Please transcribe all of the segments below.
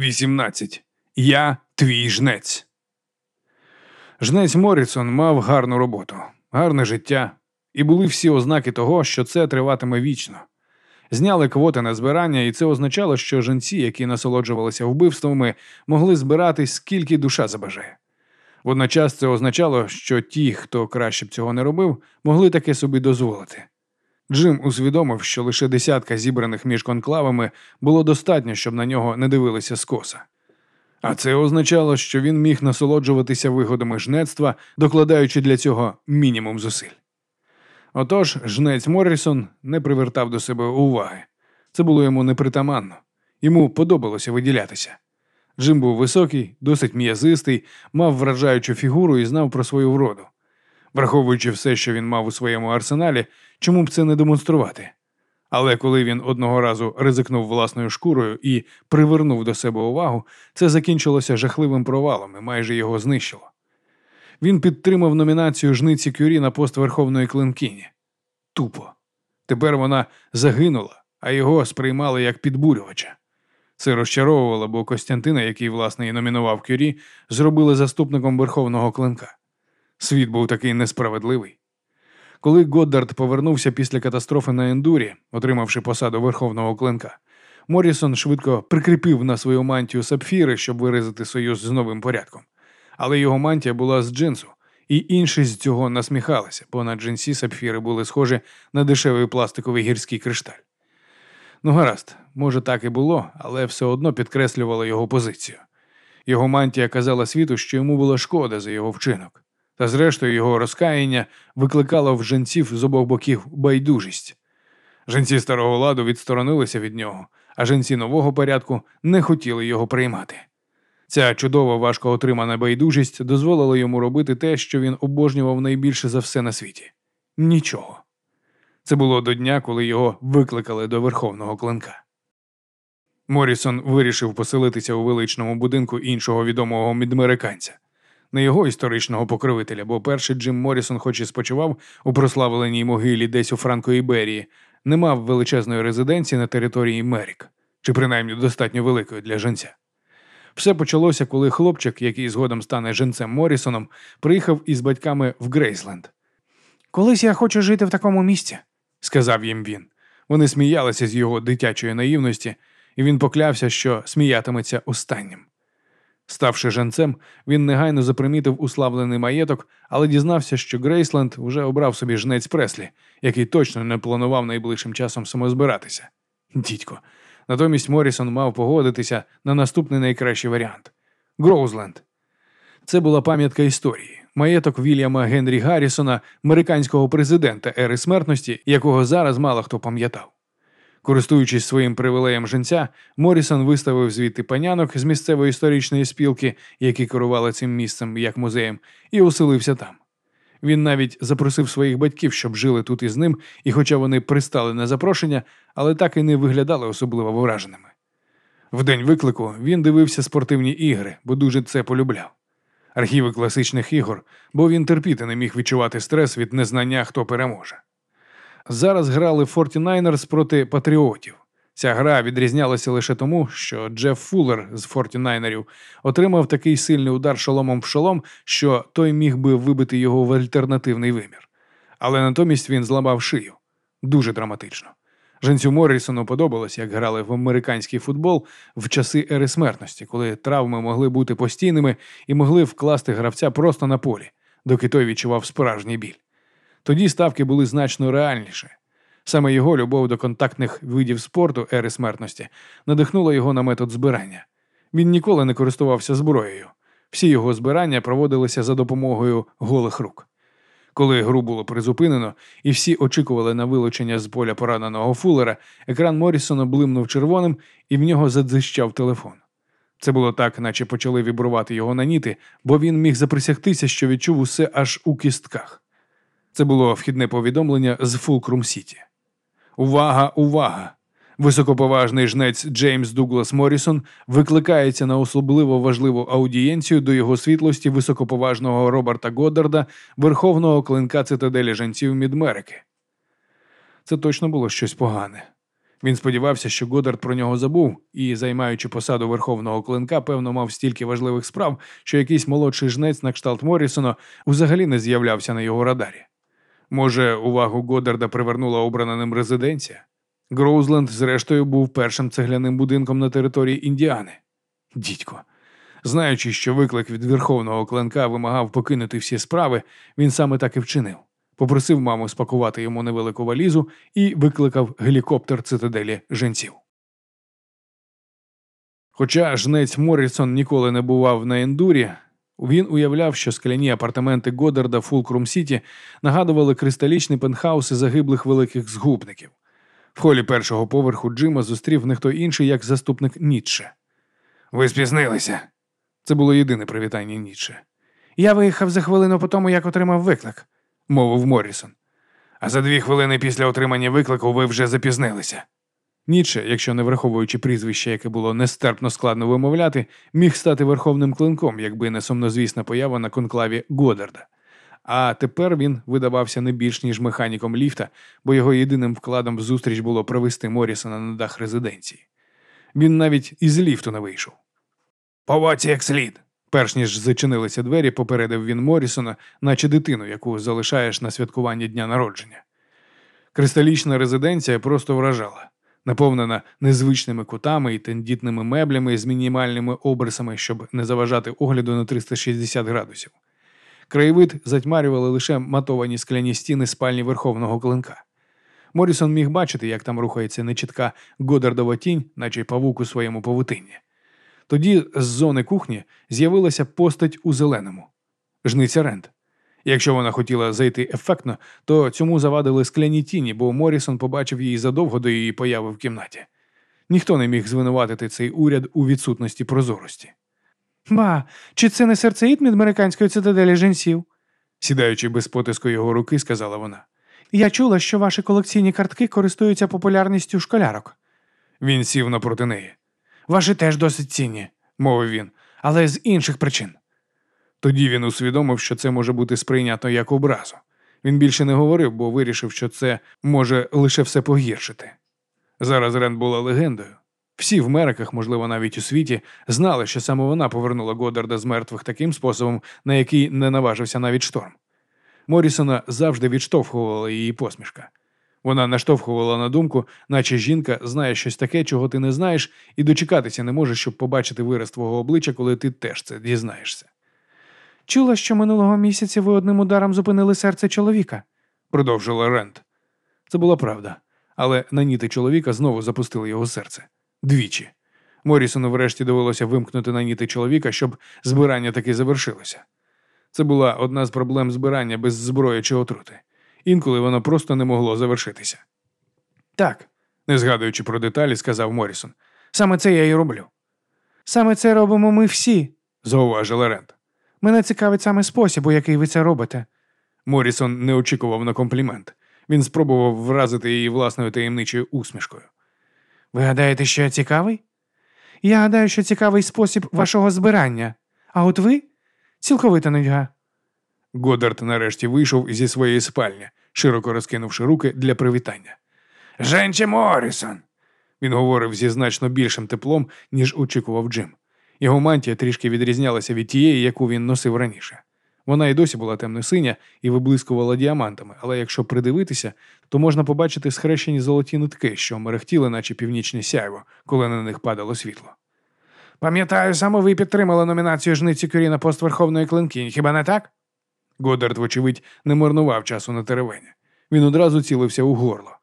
18. Я твій жнець. Жнець Морісон мав гарну роботу, гарне життя, і були всі ознаки того, що це триватиме вічно. Зняли квоти на збирання, і це означало, що жінці, які насолоджувалися вбивствами, могли збирати скільки душа забажає. Водночас це означало, що ті, хто краще б цього не робив, могли таке собі дозволити. Джим усвідомив, що лише десятка зібраних між конклавами було достатньо, щоб на нього не дивилися скоса. А це означало, що він міг насолоджуватися вигодами жнецтва, докладаючи для цього мінімум зусиль. Отож, жнець Моррісон не привертав до себе уваги. Це було йому непритаманно. Йому подобалося виділятися. Джим був високий, досить м'язистий, мав вражаючу фігуру і знав про свою вроду. Враховуючи все, що він мав у своєму арсеналі, чому б це не демонструвати? Але коли він одного разу ризикнув власною шкурою і привернув до себе увагу, це закінчилося жахливим провалом і майже його знищило. Він підтримав номінацію жниці Кюрі на пост Верховної Клинкіні. Тупо. Тепер вона загинула, а його сприймали як підбурювача. Це розчаровувало, бо Костянтина, який, власне, і номінував Кюрі, зробили заступником Верховного Клинка. Світ був такий несправедливий. Коли Годдард повернувся після катастрофи на ендурі, отримавши посаду верховного клинка, Морісон швидко прикріпив на свою мантію сапфіри, щоб виразити союз з новим порядком. Але його мантія була з джинсу, і інші з цього насміхалися, бо на джинсі сапфіри були схожі на дешевий пластиковий гірський кришталь. Ну, гаразд, може, так і було, але все одно підкреслювало його позицію. Його мантія казала світу, що йому була шкода за його вчинок. Та зрештою його розкаяння викликало в женців з обох боків байдужість. Женці старого ладу відсторонилися від нього, а женці нового порядку не хотіли його приймати. Ця чудова, важко отримана байдужість дозволила йому робити те, що він обожнював найбільше за все на світі нічого. Це було до дня, коли його викликали до верховного клинка. Морісон вирішив поселитися у величному будинку іншого відомого мідмериканця не його історичного покровителя, бо перший Джим Морісон, хоч і спочивав у прославленій могилі десь у Франко-Іберії, не мав величезної резиденції на території Мерік, чи принаймні достатньо великої для женця. Все почалося, коли хлопчик, який згодом стане женцем Морісоном, приїхав із батьками в Грейсленд. Колись я хочу жити в такому місці, сказав їм він. Вони сміялися з його дитячої наївності, і він поклявся, що сміятиметься останнім. Ставши женцем, він негайно запримітив уславлений маєток, але дізнався, що Грейсленд вже обрав собі жнець преслі, який точно не планував найближчим часом самозбиратися. Дідько. Натомість Морісон мав погодитися на наступний найкращий варіант Гроузленд. Це була пам'ятка історії, маєток Вільяма Генрі Гаррісона, американського президента ери смертності, якого зараз мало хто пам'ятав. Користуючись своїм привилеєм женця, Морісон виставив звідти панянок з місцевої історичної спілки, які керували цим місцем як музеєм, і оселився там. Він навіть запросив своїх батьків, щоб жили тут із ним, і, хоча вони пристали на запрошення, але так і не виглядали особливо враженими. В день виклику він дивився спортивні ігри, бо дуже це полюбляв. Архіви класичних ігор, бо він терпіти не міг відчувати стрес від незнання, хто переможе. Зараз грали 49ers проти патріотів. Ця гра відрізнялася лише тому, що Джеф Фуллер з 49ерів отримав такий сильний удар шоломом в шолом, що той міг би вибити його в альтернативний вимір. Але натомість він зламав шию. Дуже драматично. Женцю Моррісону подобалось, як грали в американський футбол в часи ери смертності, коли травми могли бути постійними і могли вкласти гравця просто на полі, доки той відчував справжній біль. Тоді ставки були значно реальніші. Саме його любов до контактних видів спорту ери смертності надихнула його на метод збирання. Він ніколи не користувався зброєю. Всі його збирання проводилися за допомогою голих рук. Коли гру було призупинено, і всі очікували на вилучення з поля пораненого фулера, екран Моррісона блимнув червоним, і в нього задзищав телефон. Це було так, наче почали вібрувати його наніти, бо він міг заприсягтися, що відчув усе аж у кістках. Це було вхідне повідомлення з Фулкрум Сіті. Увага, увага! Високоповажний жнець Джеймс Дуглас Моррісон викликається на особливо важливу аудієнцію до його світлості високоповажного Роберта Годдарда, верховного клинка цитаделі женців Мідмерики. Це точно було щось погане. Він сподівався, що Годард про нього забув і, займаючи посаду верховного клинка, певно, мав стільки важливих справ, що якийсь молодший жнець на кшталт Моррісона взагалі не з'являвся на його радарі. Може, увагу Годарда привернула обрана ним резиденція? Гроузленд, зрештою, був першим цегляним будинком на території Індіани. Дідько. Знаючи, що виклик від верховного клинка вимагав покинути всі справи, він саме так і вчинив. Попросив маму спакувати йому невелику валізу і викликав гелікоптер цитаделі женців. Хоча жнець Моррісон ніколи не бував на ендурі, він уявляв, що скляні апартаменти Годарда в Фулкрум Сіті нагадували кристалічні пентхауси загиблих великих згубників. В холі першого поверху Джима зустрів не хто інший, як заступник Нітше. Ви спізнилися. Це було єдине привітання Нітше. Я виїхав за хвилину по тому, як отримав виклик, мовив Моррісон. А за дві хвилини після отримання виклику ви вже запізнилися. Ніче, якщо не враховуючи прізвище, яке було нестерпно складно вимовляти, міг стати верховним клинком, якби не сумнозвісна поява на конклаві Годарда. А тепер він видавався не більш ніж механіком ліфта, бо його єдиним вкладом в зустріч було провести Морісона на дах резиденції. Він навіть із ліфту не вийшов. Поводься як слід. Перш ніж зачинилися двері, попередив він Морісона, наче дитину, яку залишаєш на святкуванні дня народження. Кристалічна резиденція просто вражала, наповнена незвичними кутами і тендітними меблями з мінімальними обрисами, щоб не заважати огляду на 360 градусів. Краєвид затьмарювали лише матовані скляні стіни спальні верховного клинка. Морісон міг бачити, як там рухається нечітка Годардова тінь, наче павук у своєму павутинні. Тоді з зони кухні з'явилася постать у зеленому жниця Рент. Якщо вона хотіла зайти ефектно, то цьому завадили скляні тіні, бо Морісон побачив її задовго до її появи в кімнаті. Ніхто не міг звинуватити цей уряд у відсутності прозорості. Ба, чи це не серцеїд від американської цитаделі жінців? сідаючи без потиску його руки, сказала вона. Я чула, що ваші колекційні картки користуються популярністю школярок. Він сів напроти неї. Ваші теж досить цінні, мовив він, але з інших причин. Тоді він усвідомив, що це може бути сприйнято як образу. Він більше не говорив, бо вирішив, що це може лише все погіршити. Зараз Рен була легендою. Всі в мериках, можливо, навіть у світі, знали, що саме вона повернула Годарда з мертвих таким способом, на який не наважився навіть шторм. Морісона завжди відштовхувала її посмішка. Вона наштовхувала на думку, наче жінка знає щось таке, чого ти не знаєш, і дочекатися не може, щоб побачити вираз твого обличчя, коли ти теж це дізнаєшся. Чула, що минулого місяця ви одним ударом зупинили серце чоловіка, продовжила Рент. Це була правда, але наніти чоловіка знову запустили його серце двічі. Морісону врешті довелося вимкнути наніти чоловіка, щоб збирання таки завершилося. Це була одна з проблем збирання без зброї чи отрути. Інколи воно просто не могло завершитися. Так, не згадуючи про деталі, сказав Морісон. Саме це я і роблю. Саме це робимо ми всі, зауважила Рент. Мене цікавить саме спосіб, у який ви це робите. Морісон не очікував на комплімент. Він спробував вразити її власною таємничою усмішкою. Ви гадаєте, що я цікавий? Я гадаю, що цікавий спосіб вашого збирання. А от ви цілковита нудьга. Годард нарешті вийшов зі своєї спальні, широко розкинувши руки для привітання. Женче Морісон. Він говорив зі значно більшим теплом, ніж очікував Джим. Його мантія трішки відрізнялася від тієї, яку він носив раніше. Вона і досі була темно-синя і виблискувала діамантами, але якщо придивитися, то можна побачити схрещені золоті нитки, що мерехтіли, наче північне сяйво, коли на них падало світло. Пам'ятаю, саме ви підтримали номінацію жниці Кюрі на пост Верховної клинки, хіба не так? Годард, вочевидь, не марнував часу на теревені. Він одразу цілився у горло.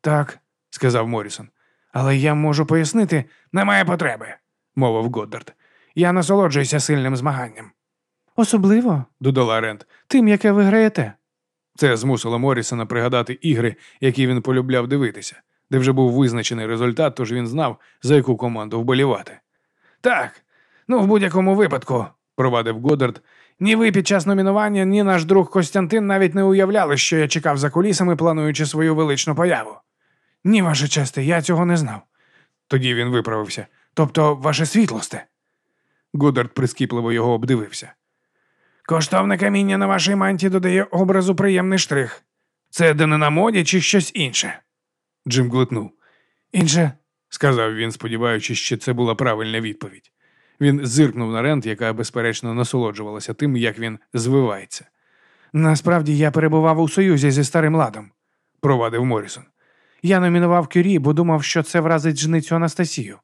Так, сказав Морісон, але я можу пояснити, немає потреби, мовив Годдард. Я насолоджуюся сильним змаганням. Особливо, додала Рент, тим, яке ви граєте. Це змусило Морісона пригадати ігри, які він полюбляв дивитися, де вже був визначений результат, тож він знав, за яку команду вболівати. Так, ну в будь-якому випадку, провадив Годард, ні ви під час номінування, ні наш друг Костянтин навіть не уявляли, що я чекав за кулісами, плануючи свою величну появу. Ні, ваше честе, я цього не знав. Тоді він виправився. Тобто, ваше світлосте. Годард прискіпливо його обдивився. Коштовне каміння на вашій манті додає образу приємний штрих. Це де на моді чи щось інше? Джим глитнув. Інше, сказав він, сподіваючись, що це була правильна відповідь. Він зиркнув на Рент, яка безперечно насолоджувалася тим, як він звивається. насправді я перебував у союзі зі старим ладом, Провадив Морісон. Я номінував Кюрі, бо думав, що це вразить жницю Анастасію.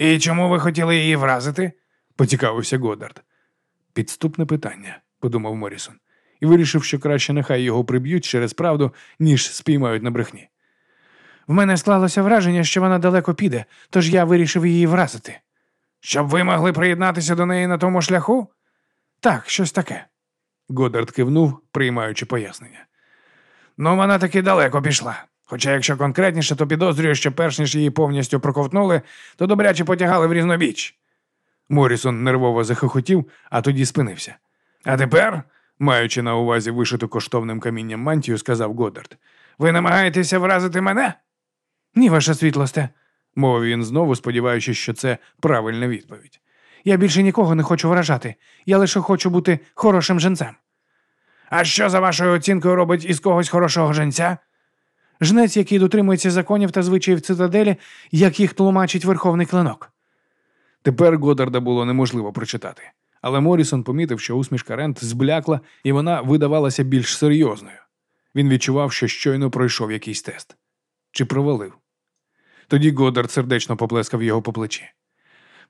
І чому ви хотіли її вразити? поцікавився Годард. Підступне питання, подумав Морісон, і вирішив, що краще нехай його приб'ють через правду, ніж спіймають на брехні. В мене склалося враження, що вона далеко піде, тож я вирішив її вразити. Щоб ви могли приєднатися до неї на тому шляху? Так, щось таке. Годард кивнув, приймаючи пояснення. Ну, вона таки далеко пішла. Хоча, якщо конкретніше, то підозрюю, що перш ніж її повністю проковтнули, то добряче потягали в різнобіч. Морісон нервово захохотів, а тоді спинився. А тепер, маючи на увазі вишиту коштовним камінням мантію, сказав Годард, ви намагаєтеся вразити мене? Ні, ваша світлосте, мовив він знову, сподіваючись, що це правильна відповідь. Я більше нікого не хочу вражати. Я лише хочу бути хорошим женцем. А що за вашою оцінкою робить із когось хорошого женця? Жнець, який дотримується законів та звичаїв цитаделі, як їх тлумачить верховний клинок. Тепер Годарда було неможливо прочитати, але Морісон помітив, що усмішка Рент зблякла, і вона видавалася більш серйозною. Він відчував, що щойно пройшов якийсь тест. Чи провалив? Тоді Годард сердечно поплескав його по плечі.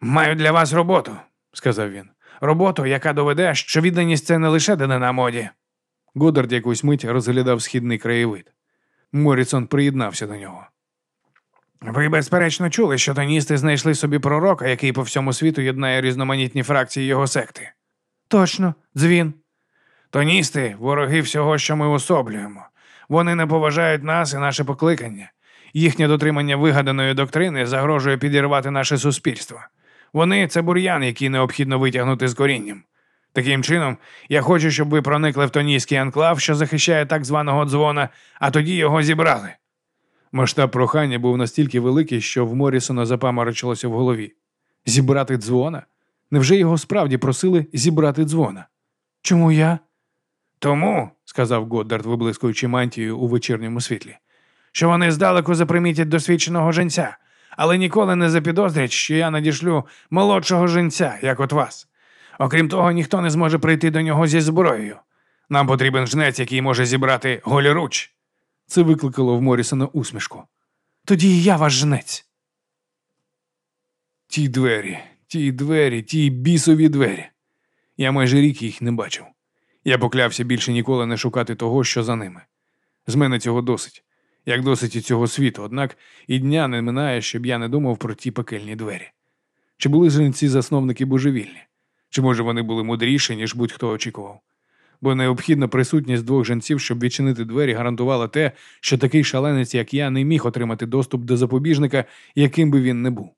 Маю для вас роботу, сказав він. Роботу, яка доведе, що відданість це не лише на моді. Годард якусь мить розглядав східний краєвид. Морісон приєднався до нього. Ви, безперечно, чули, що тоністи знайшли собі пророка, який по всьому світу єднає різноманітні фракції його секти. Точно, дзвін. Тоністи вороги всього, що ми особлюємо. Вони не поважають нас і наше покликання. Їхнє дотримання вигаданої доктрини загрожує підірвати наше суспільство. Вони це бур'ян, який необхідно витягнути з корінням. Таким чином, я хочу, щоб ви проникли в тонійський анклав, що захищає так званого дзвона, а тоді його зібрали. Масштаб прохання був настільки великий, що в Морісона запаморочилося в голові. Зібрати дзвона? Невже його справді просили зібрати дзвона? Чому я? Тому, сказав Годдард, виблискуючи мантію у вечірньому світлі, що вони здалеку запримітять досвідченого женця, але ніколи не запідозрять, що я надішлю молодшого женця, як от вас. Окрім того, ніхто не зможе прийти до нього зі зброєю. Нам потрібен жнець, який може зібрати голіруч. Це викликало в Морісона усмішку. Тоді і я ваш жнець. Ті двері, ті двері, ті бісові двері. Я майже рік їх не бачив. Я поклявся більше ніколи не шукати того, що за ними. З мене цього досить, як досить і цього світу, однак і дня не минає, щоб я не думав про ті пекельні двері. Чи були жінці засновники божевільні? Чи може вони були мудріші, ніж будь-хто очікував? Бо необхідна присутність двох жінців, щоб відчинити двері, гарантувала те, що такий шаленець, як я, не міг отримати доступ до запобіжника, яким би він не був.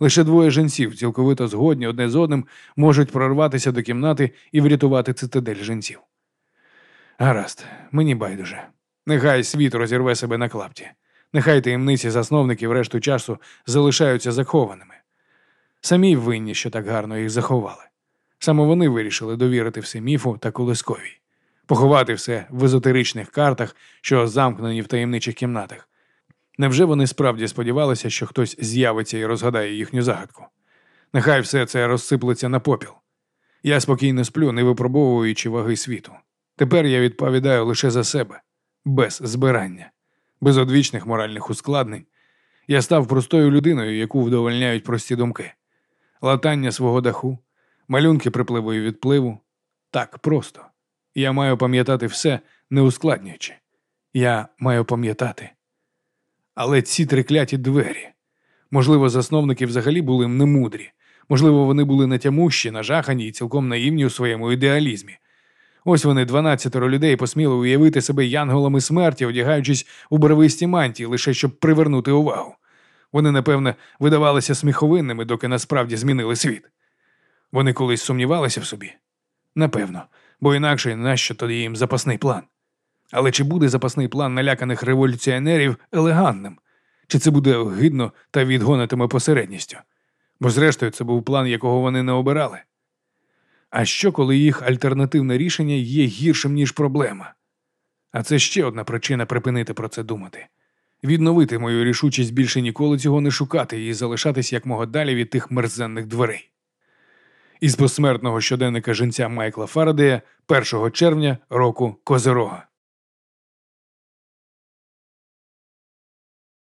Лише двоє жінців, цілковито згодні одне з одним, можуть прорватися до кімнати і врятувати цитадель жінців. Гаразд, мені байдуже. Нехай світ розірве себе на клапті. Нехай таємниці засновників решту часу залишаються захованими. Самі винні, що так гарно їх заховали. Саме вони вирішили довірити все міфу та колисковій, поховати все в езотеричних картах, що замкнені в таємничих кімнатах. Невже вони справді сподівалися, що хтось з'явиться і розгадає їхню загадку? Нехай все це розсиплеться на попіл. Я спокійно сплю, не випробовуючи ваги світу. Тепер я відповідаю лише за себе, без збирання, без одвічних моральних ускладнень. Я став простою людиною, яку вдовольняють прості думки, латання свого даху, малюнки припливу і відпливу. Так просто. Я маю пам'ятати все, не ускладнюючи. Я маю пам'ятати. Але ці трикляті двері. Можливо, засновники взагалі були немудрі. Можливо, вони були натямущі, нажахані і цілком наївні у своєму ідеалізмі. Ось вони, дванадцятеро людей, посміли уявити себе янголами смерті, одягаючись у барвисті мантії, лише щоб привернути увагу. Вони, напевне, видавалися сміховинними, доки насправді змінили світ. Вони колись сумнівалися в собі? Напевно, бо інакше нащо тоді їм запасний план? Але чи буде запасний план наляканих революціонерів елегантним? Чи це буде гидно та відгонитиме посередністю? Бо, зрештою, це був план, якого вони не обирали. А що, коли їх альтернативне рішення є гіршим, ніж проблема? А це ще одна причина припинити про це думати. відновити мою рішучість більше ніколи цього не шукати і залишатись якмога далі від тих мерзенних дверей. Із посмертного щоденника жінця Майкла Фарадея 1 червня року Козирога.